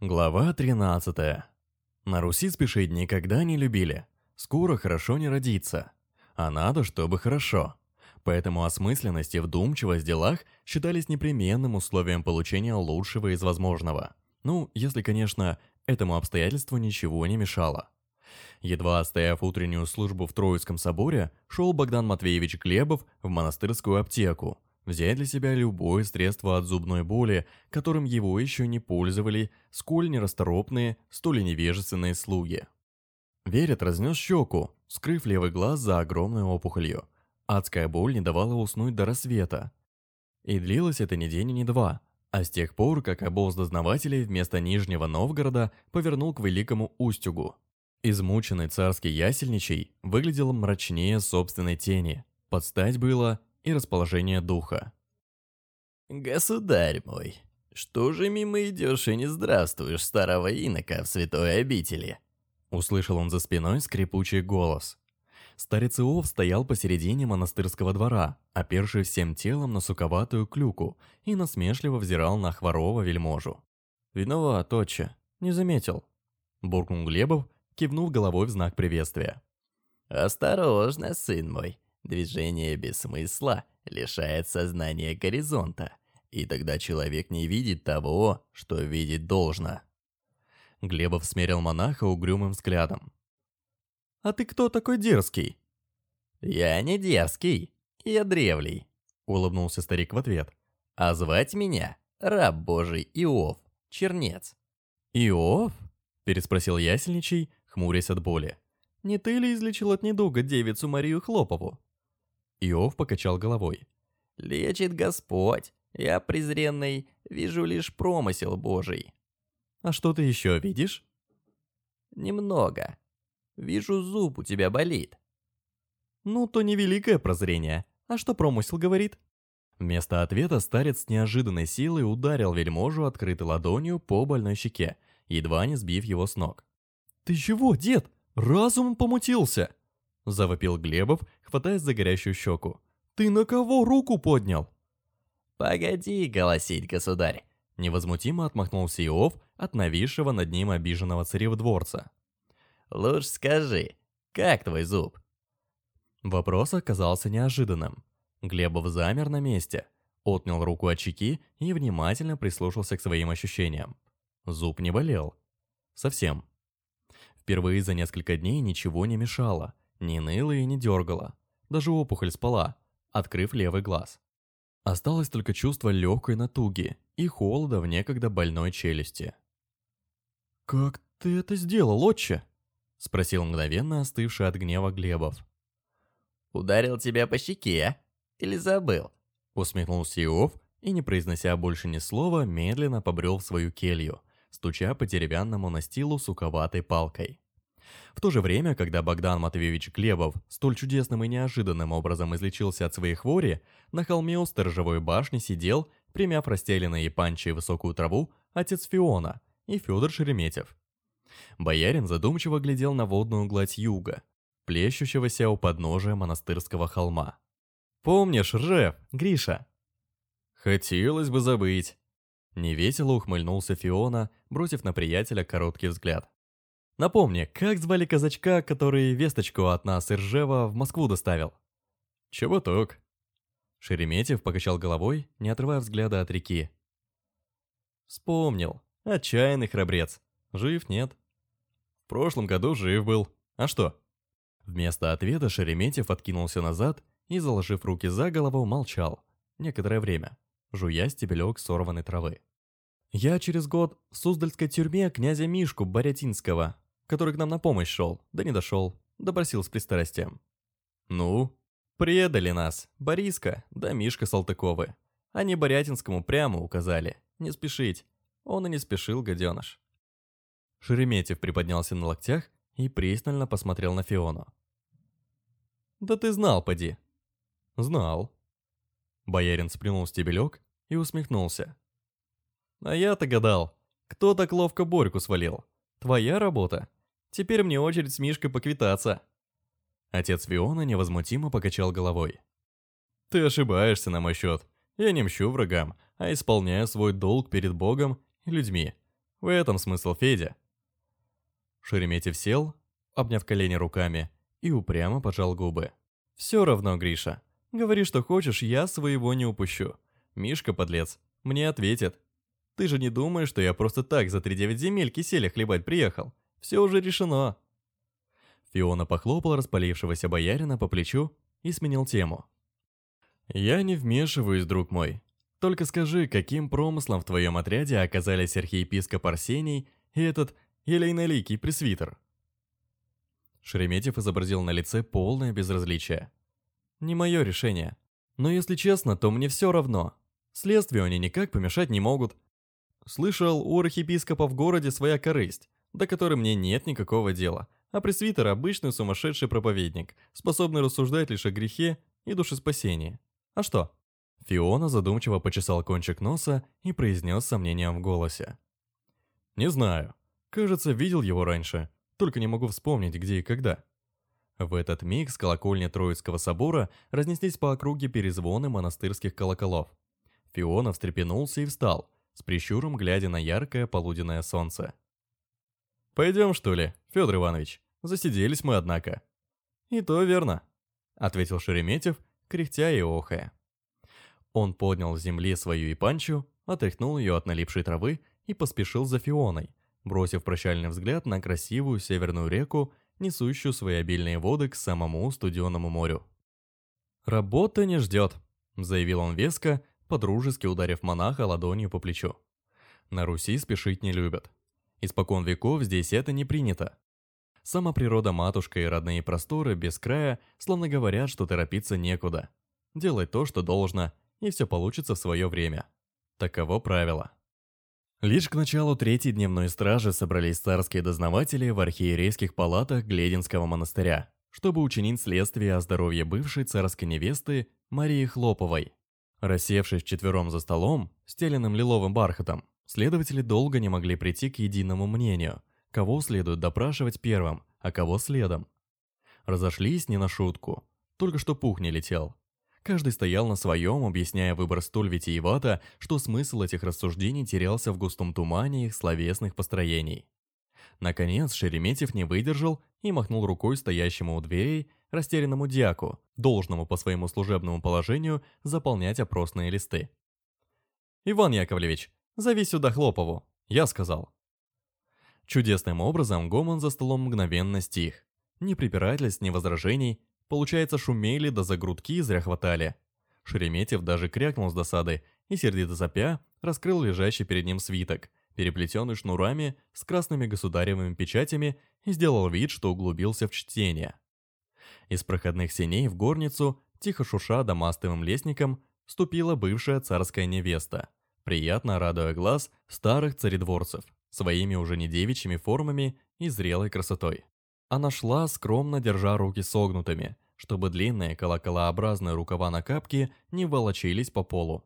Глава 13. На Руси спешить никогда не любили. Скоро хорошо не родится. А надо, чтобы хорошо. Поэтому осмысленность и вдумчивость в делах считались непременным условием получения лучшего из возможного. Ну, если, конечно, этому обстоятельству ничего не мешало. Едва отстояв утреннюю службу в Троицком соборе, шел Богдан Матвеевич Глебов в монастырскую аптеку, взять для себя любое средство от зубной боли, которым его еще не пользовали сколь нерасторопные, столь и невежественные слуги. Верят разнес щеку, скрыв левый глаз за огромной опухолью. Адская боль не давала уснуть до рассвета. И длилось это ни день ни два, а с тех пор, как обоз дознавателей вместо Нижнего Новгорода повернул к Великому Устюгу. Измученный царский ясельничий выглядел мрачнее собственной тени. Подстать было и расположение духа. «Государь мой, что же мимо идешь и не здравствуешь старого инока в святой обители?» Услышал он за спиной скрипучий голос. Старец Иов стоял посередине монастырского двора, оперший всем телом на суковатую клюку, и насмешливо взирал на хворого вельможу. «Виноват, отче, не заметил», — буркнул Глебов, кивнув головой в знак приветствия. «Осторожно, сын мой, Движение без смысла лишает сознания горизонта, и тогда человек не видит того, что видеть должно. Глебов смерил монаха угрюмым взглядом. «А ты кто такой дерзкий?» «Я не дерзкий, я древлей», — улыбнулся старик в ответ. «А звать меня раб Божий Иов, чернец». «Иов?» — переспросил ясельничий, хмурясь от боли. «Не ты ли излечил от недуга девицу Марию Хлопову?» Иов покачал головой. «Лечит Господь. Я, презренный, вижу лишь промысел Божий». «А что ты еще видишь?» «Немного. Вижу, зуб у тебя болит». «Ну, то невеликое прозрение. А что промысел говорит?» Вместо ответа старец с неожиданной силой ударил вельможу открытой ладонью по больной щеке, едва не сбив его с ног. «Ты чего, дед? Разум помутился!» Завопил Глебов, хватаясь за горящую щеку. «Ты на кого руку поднял?» «Погоди голосить, государь!» Невозмутимо отмахнулся Иов от нависшего над ним обиженного царевдворца. «Лучше скажи, как твой зуб?» Вопрос оказался неожиданным. Глебов замер на месте, отнял руку от щеки и внимательно прислушался к своим ощущениям. Зуб не болел. Совсем. Впервые за несколько дней ничего не мешало – не ныла и не дергала. Даже опухоль спала, открыв левый глаз. Осталось только чувство легкой натуги и холода в некогда больной челюсти. «Как ты это сделал, отче?» — спросил мгновенно остывший от гнева Глебов. «Ударил тебя по щеке? Или забыл?» — усмехнулся Иов и, не произнося больше ни слова, медленно побрел в свою келью, стуча по деревянному настилу суковатой палкой. В то же время, когда Богдан Матвеевич Глебов столь чудесным и неожиданным образом излечился от своей хвори, на холме у сторожевой башни сидел, примяв расстеленные панчи высокую траву, отец Фиона и Федор Шереметьев. Боярин задумчиво глядел на водную гладь юга, плещущегося у подножия монастырского холма. «Помнишь, Ржев, Гриша?» «Хотелось бы забыть». Невесело ухмыльнулся Фиона, бросив на приятеля короткий взгляд. Напомни, как звали казачка, который весточку от нас Иржева в Москву доставил? Чеботок. Шереметьев покачал головой, не отрывая взгляда от реки. Вспомнил. Отчаянный храбрец. Жив, нет? В прошлом году жив был. А что? Вместо ответа Шереметьев откинулся назад и, заложив руки за голову, молчал. Некоторое время, жуя стебелек сорванной травы. Я через год в Суздальской тюрьме князя Мишку Борятинского который к нам на помощь шел, да не дошел, допросил с пристрастием. Ну, предали нас, Бориска да Мишка Салтыковы. Они Борятинскому прямо указали, не спешить. Он и не спешил, гаденыш. Шереметьев приподнялся на локтях и пристально посмотрел на Фиону. «Да ты знал, поди». «Знал». Боярин сплюнул стебелек и усмехнулся. «А я-то гадал, кто так ловко Борьку свалил? Твоя работа?» Теперь мне очередь с Мишкой поквитаться». Отец Фиона невозмутимо покачал головой. «Ты ошибаешься на мой счет. Я не мщу врагам, а исполняю свой долг перед Богом и людьми. В этом смысл Федя. Шереметьев сел, обняв колени руками, и упрямо поджал губы. «Все равно, Гриша. Говори, что хочешь, я своего не упущу. Мишка, подлец, мне ответит. Ты же не думаешь, что я просто так за тридевять земель киселя хлебать приехал? Все уже решено». Фиона похлопал распалившегося боярина по плечу и сменил тему. «Я не вмешиваюсь, друг мой. Только скажи, каким промыслом в твоем отряде оказались архиепископ Арсений и этот елейноликий пресвитер?» Шереметьев изобразил на лице полное безразличие. «Не мое решение. Но если честно, то мне все равно. Следствию они никак помешать не могут. Слышал, у архиепископа в городе своя корысть, до которой мне нет никакого дела, а пресвитер – обычный сумасшедший проповедник, способный рассуждать лишь о грехе и душеспасении. А что?» Фиона задумчиво почесал кончик носа и произнес с сомнением в голосе. «Не знаю. Кажется, видел его раньше, только не могу вспомнить, где и когда». В этот миг с колокольни Троицкого собора разнеслись по округе перезвоны монастырских колоколов. Фиона встрепенулся и встал, с прищуром глядя на яркое полуденное солнце. «Пойдем, что ли, Федор Иванович? Засиделись мы, однако». «И то верно», — ответил Шереметьев, кряхтя и охая. Он поднял с земли свою ипанчу, отряхнул ее от налипшей травы и поспешил за Фионой, бросив прощальный взгляд на красивую северную реку, несущую свои обильные воды к самому студенному морю. «Работа не ждет», — заявил он веско, подружески ударив монаха ладонью по плечу. «На Руси спешить не любят. Испокон веков здесь это не принято. Сама природа матушка и родные просторы без края словно говорят, что торопиться некуда. Делать то, что должно, и все получится в свое время. Таково правило. Лишь к началу третьей дневной стражи собрались царские дознаватели в архиерейских палатах Глединского монастыря, чтобы учинить следствие о здоровье бывшей царской невесты Марии Хлоповой. Рассевшись четвером за столом, стеленным лиловым бархатом, следователи долго не могли прийти к единому мнению, кого следует допрашивать первым, а кого следом. Разошлись не на шутку, только что пух не летел. Каждый стоял на своем, объясняя выбор столь витиевато, что смысл этих рассуждений терялся в густом тумане их словесных построений. Наконец Шереметьев не выдержал и махнул рукой стоящему у дверей растерянному дьяку, должному по своему служебному положению заполнять опросные листы. «Иван Яковлевич, зови сюда Хлопову», — я сказал. Чудесным образом гомон за столом мгновенно стих. Ни препирательств, ни возражений, Получается, шумели да за грудки зря хватали. Шереметьев даже крякнул с досады и, сердито запя, раскрыл лежащий перед ним свиток, переплетенный шнурами с красными государевыми печатями и сделал вид, что углубился в чтение. Из проходных сеней в горницу, тихо шуша домастовым лестником, ступила бывшая царская невеста, приятно радуя глаз старых царедворцев, своими уже не девичьими формами и зрелой красотой. Она шла, скромно держа руки согнутыми, чтобы длинные колоколообразные рукава на капке не волочились по полу.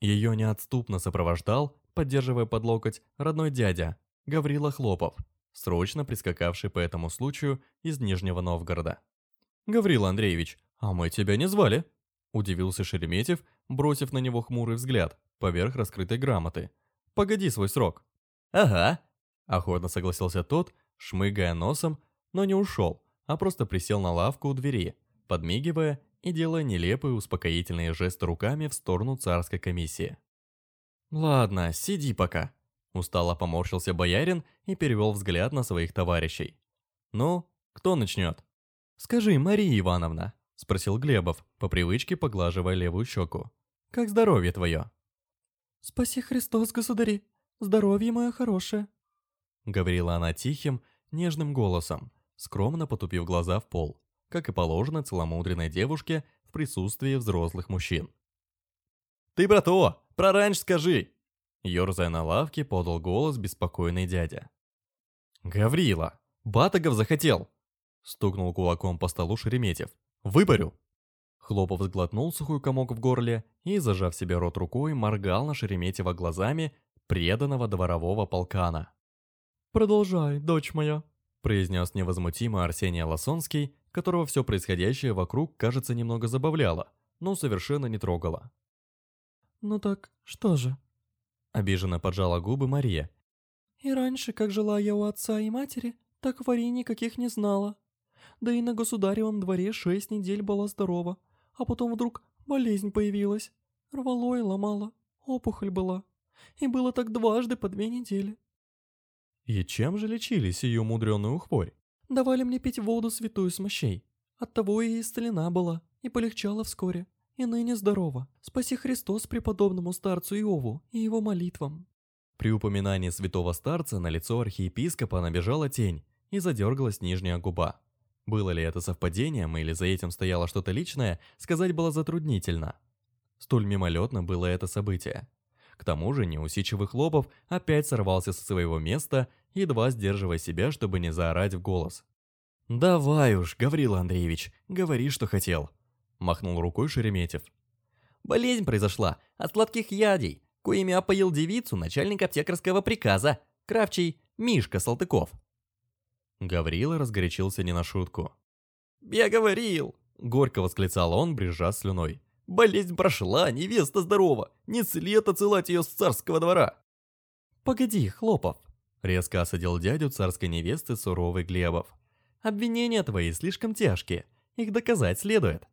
Ее неотступно сопровождал, поддерживая под локоть, родной дядя, Гаврила Хлопов, срочно прискакавший по этому случаю из Нижнего Новгорода. «Гаврила Андреевич, а мы тебя не звали?» Удивился Шереметьев, бросив на него хмурый взгляд поверх раскрытой грамоты. «Погоди свой срок». «Ага», — охотно согласился тот, шмыгая носом но не ушел, а просто присел на лавку у двери, подмигивая и делая нелепые успокоительные жесты руками в сторону царской комиссии. «Ладно, сиди пока», – устало поморщился боярин и перевел взгляд на своих товарищей. «Ну, кто начнет?» «Скажи, Мария Ивановна», – спросил Глебов, по привычке поглаживая левую щеку. «Как здоровье твое?» «Спаси Христос, государи, здоровье мое хорошее», — говорила она тихим, нежным голосом, скромно потупив глаза в пол, как и положено целомудренной девушке в присутствии взрослых мужчин. «Ты про то! Про раньше скажи!» Ёрзая на лавке, подал голос беспокойный дядя. «Гаврила! Батагов захотел!» Стукнул кулаком по столу Шереметьев. «Выпарю!» Хлопов сглотнул сухой комок в горле и, зажав себе рот рукой, моргал на Шереметьева глазами преданного дворового полкана. «Продолжай, дочь моя», произнес невозмутимо Арсений Лосонский, которого все происходящее вокруг, кажется, немного забавляло, но совершенно не трогало. «Ну так что же?» Обиженно поджала губы Мария. И раньше, как жила я у отца и матери, так варей никаких не знала. Да и на государевом дворе шесть недель была здорова, а потом вдруг болезнь появилась. Рвало и ломало, опухоль была. И было так дважды по две недели. И чем же лечили сию мудреную хворь? Давали мне пить воду святую с мощей. Оттого и исцелена была, и полегчала вскоре. И ныне здорова. Спаси Христос преподобному старцу Иову и его молитвам. При упоминании святого старца на лицо архиепископа набежала тень и задергалась нижняя губа. Было ли это совпадением или за этим стояло что-то личное, сказать было затруднительно. Столь мимолетно было это событие. К тому же неусидчивый Хлопов опять сорвался со своего места, едва сдерживая себя, чтобы не заорать в голос. «Давай уж, Гаврила Андреевич, говори, что хотел», – махнул рукой Шереметьев. Болезнь произошла от сладких ядей, коими опоил девицу начальник аптекарского приказа, кравчий Мишка Салтыков. Гаврила разгорячился не на шутку. «Я говорил!» – горько восклицал он, брежа слюной. «Болезнь прошла, невеста здорова, не след отсылать ее с царского двора!» «Погоди, Хлопов!» – резко осадил дядю царской невесты суровый Глебов. «Обвинения твои слишком тяжкие, их доказать следует».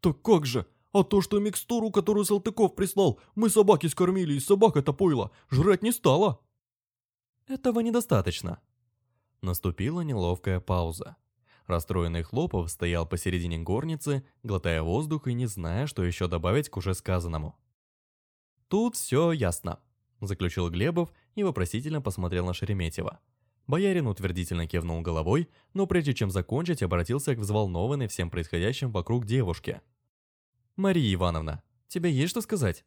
«Так как же? А то, что микстуру, которую Салтыков прислал, мы собаки скормили, и собака-то пойла, жрать не стала!» «Этого недостаточно», Наступила неловкая пауза. Расстроенный Хлопов стоял посередине горницы, глотая воздух и не зная, что еще добавить к уже сказанному. «Тут все ясно», – заключил Глебов и вопросительно посмотрел на Шереметьева. Боярин утвердительно кивнул головой, но прежде чем закончить, обратился к взволнованной всем происходящим вокруг девушке. «Мария Ивановна, тебе есть что сказать?»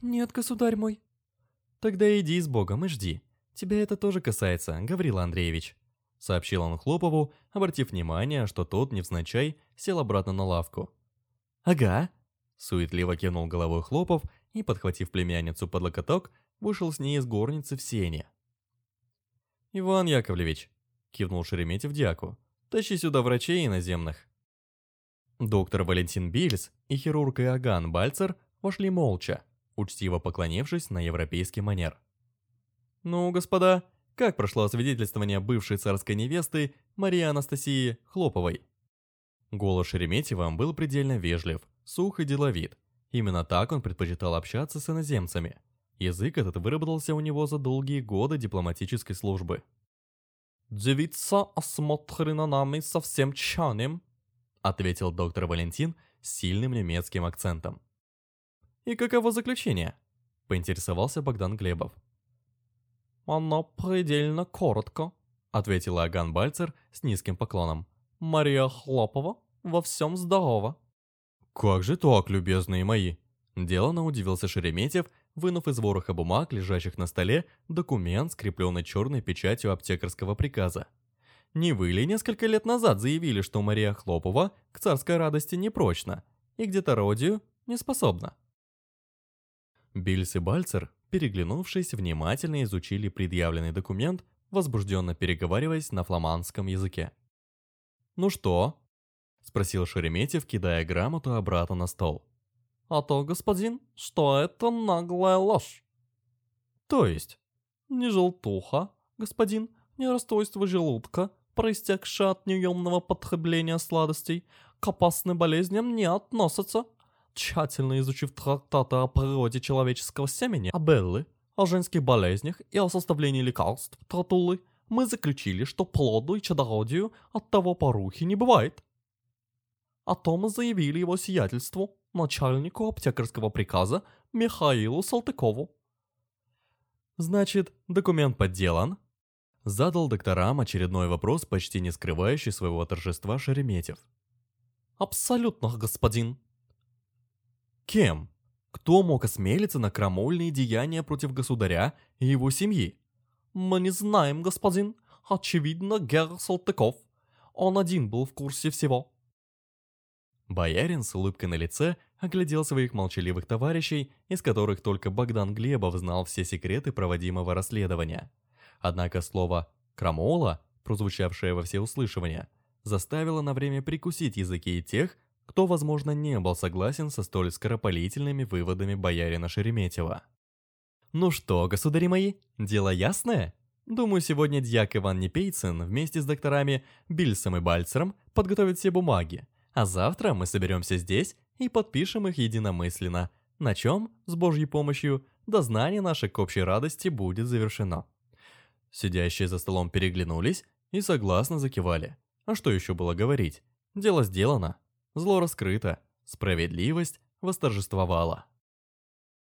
«Нет, государь мой». «Тогда иди с Богом и жди. «Тебя это тоже касается, Гаврила Андреевич», — сообщил он Хлопову, обратив внимание, что тот, невзначай, сел обратно на лавку. «Ага», — суетливо кивнул головой Хлопов и, подхватив племянницу под локоток, вышел с ней из горницы в сене. «Иван Яковлевич», — кивнул Шереметьев дьяку, — «тащи сюда врачей иноземных». Доктор Валентин Бильс и хирург Иоганн Бальцер вошли молча, учтиво поклонившись на европейский манер. «Ну, господа, как прошло свидетельствование бывшей царской невесты Марии Анастасии Хлоповой?» Голос Шереметьева был предельно вежлив, сух и деловит. Именно так он предпочитал общаться с иноземцами. Язык этот выработался у него за долгие годы дипломатической службы. «Девица осмотрена нами со всем тщанием», ответил доктор Валентин с сильным немецким акцентом. «И каково заключение?» – поинтересовался Богдан Глебов. «Оно предельно коротко», — ответил Аган Бальцер с низким поклоном. «Мария Хлопова во всем здорова». «Как же так, любезные мои?» Делано удивился Шереметьев, вынув из вороха бумаг, лежащих на столе, документ, скрепленный черной печатью аптекарского приказа. «Не вы ли несколько лет назад заявили, что Мария Хлопова к царской радости не прочна и где-то родию не способна?» Бильс и Бальцер переглянувшись, внимательно изучили предъявленный документ, возбужденно переговариваясь на фламандском языке. «Ну что?» – спросил Шереметьев, кидая грамоту обратно на стол. «А то, господин, что это наглая ложь». «То есть?» «Не желтуха, господин, не расстройство желудка, проистекшее от неемного потребления сладостей, к опасным болезням не относятся, тщательно изучив трактаты о природе человеческого семени, о Беллы, о женских болезнях и о составлении лекарств Тратулы, мы заключили, что плоду и чадородию от того порухи не бывает. О том заявили его сиятельству, начальнику аптекарского приказа Михаилу Салтыкову. «Значит, документ подделан?» Задал докторам очередной вопрос, почти не скрывающий своего торжества Шереметьев. «Абсолютно, господин», Кем? Кто мог осмелиться на крамольные деяния против государя и его семьи? Мы не знаем, господин. Очевидно, Герр Салтыков. Он один был в курсе всего. Боярин с улыбкой на лице оглядел своих молчаливых товарищей, из которых только Богдан Глебов знал все секреты проводимого расследования. Однако слово «крамола», прозвучавшее во всеуслышание, заставило на время прикусить языки и тех, кто, возможно, не был согласен со столь скоропалительными выводами боярина Шереметьева. Ну что, государи мои, дело ясное? Думаю, сегодня дьяк Иван Непейцин вместе с докторами Бильсом и Бальцером подготовит все бумаги, а завтра мы соберемся здесь и подпишем их единомысленно, на чем, с Божьей помощью, дознание наше к общей радости будет завершено. Сидящие за столом переглянулись и согласно закивали. А что еще было говорить? Дело сделано, зло раскрыто, справедливость восторжествовала.